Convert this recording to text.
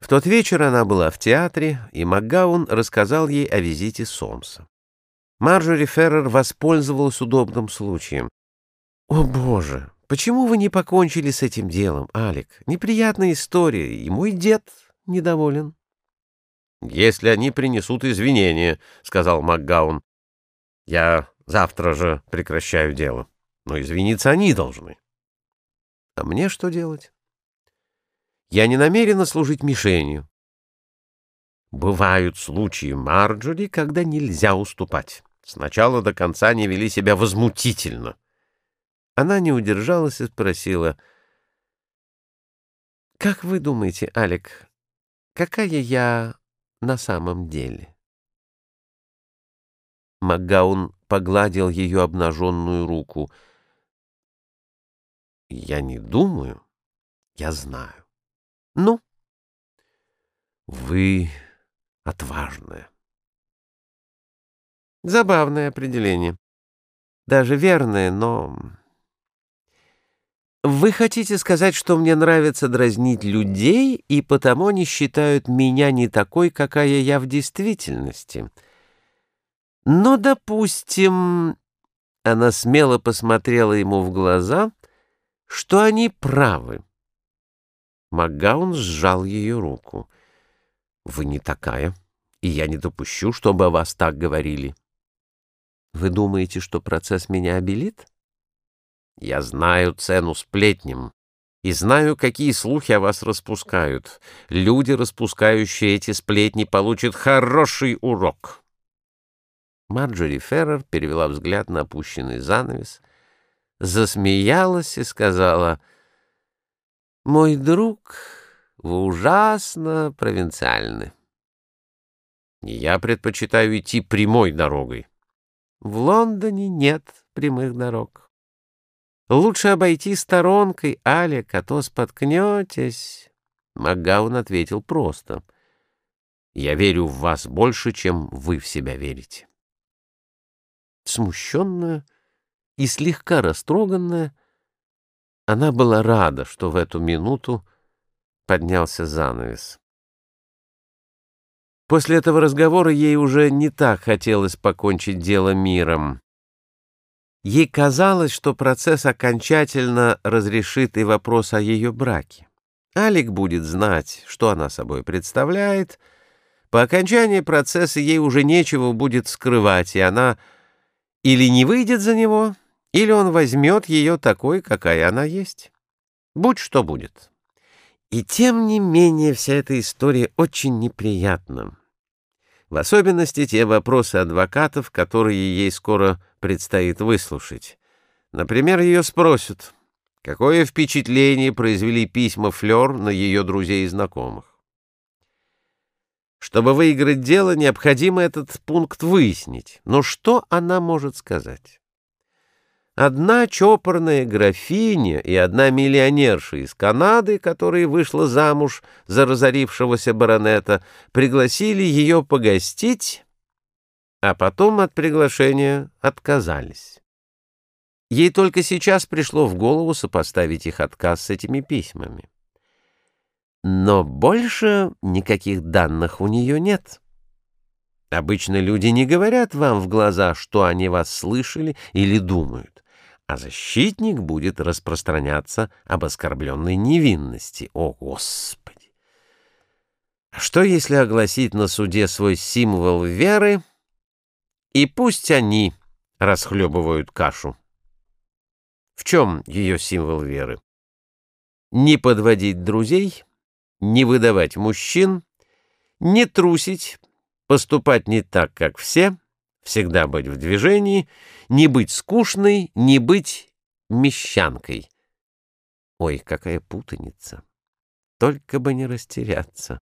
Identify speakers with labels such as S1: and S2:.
S1: В тот вечер она была в театре, и МакГаун рассказал ей о визите Сомса. Марджори Феррер воспользовалась удобным случаем. «О, Боже! Почему вы не покончили с этим делом, Алик? Неприятная история, и мой дед недоволен».
S2: «Если они принесут извинения», — сказал МакГаун, — «я завтра же прекращаю дело. Но извиниться они должны».
S1: «А мне что делать?» Я не намерена служить мишенью. Бывают случаи Марджори, когда нельзя уступать. Сначала до конца не вели себя возмутительно. Она не удержалась и спросила, «Как вы думаете, Алек, какая я на самом деле?» Макгаун погладил ее обнаженную руку. «Я не думаю, я знаю». Ну? Вы отважная. Забавное определение. Даже верное, но... Вы хотите сказать, что мне нравится дразнить людей, и потому они считают меня не такой, какая я в действительности? Но, допустим... Она смело посмотрела ему в глаза, что они правы. Макгаун сжал ее руку. «Вы не такая, и я не допущу, чтобы о вас так говорили». «Вы думаете, что процесс меня обелит?» «Я знаю цену сплетням и знаю, какие слухи о вас распускают. Люди, распускающие эти сплетни, получат хороший урок». Марджори Феррер перевела взгляд на опущенный занавес, засмеялась и сказала — мой друг, вы ужасно провинциальны.
S2: Я предпочитаю идти прямой дорогой.
S1: В Лондоне нет прямых дорог. Лучше обойти сторонкой, Алек, а то споткнетесь. Макгаун ответил просто. Я верю в вас больше, чем вы в себя верите. Смущенная и слегка растроганная, она была рада, что в эту минуту поднялся занавес. После этого разговора ей уже не так хотелось покончить дело миром. Ей казалось, что процесс окончательно разрешит и вопрос о ее браке. Алик будет знать, что она собой представляет. По окончании процесса ей уже нечего будет скрывать, и она или не выйдет за него, или он возьмет ее такой, какая она есть. Будь что будет. И тем не менее вся эта история очень неприятна. В особенности те вопросы адвокатов, которые ей скоро предстоит выслушать. Например, ее спросят, какое впечатление произвели письма Флёр на ее друзей и знакомых. Чтобы выиграть дело, необходимо этот пункт выяснить. Но что она может сказать? Одна чопорная графиня и одна миллионерша из Канады, которая вышла замуж за разорившегося баронета, пригласили ее погостить, а потом от приглашения отказались. Ей только сейчас пришло в голову сопоставить их отказ с этими письмами. Но больше никаких данных у нее нет. Обычно люди не говорят вам в глаза, что они вас слышали или думают а защитник будет распространяться об оскорбленной невинности. О, Господи! А что, если огласить на суде свой символ веры, и пусть они расхлебывают кашу? В чем ее символ веры? Не подводить друзей, не выдавать мужчин, не трусить, поступать не так, как все — всегда быть в движении, не быть скучной, не быть мещанкой. Ой, какая путаница! Только бы не растеряться.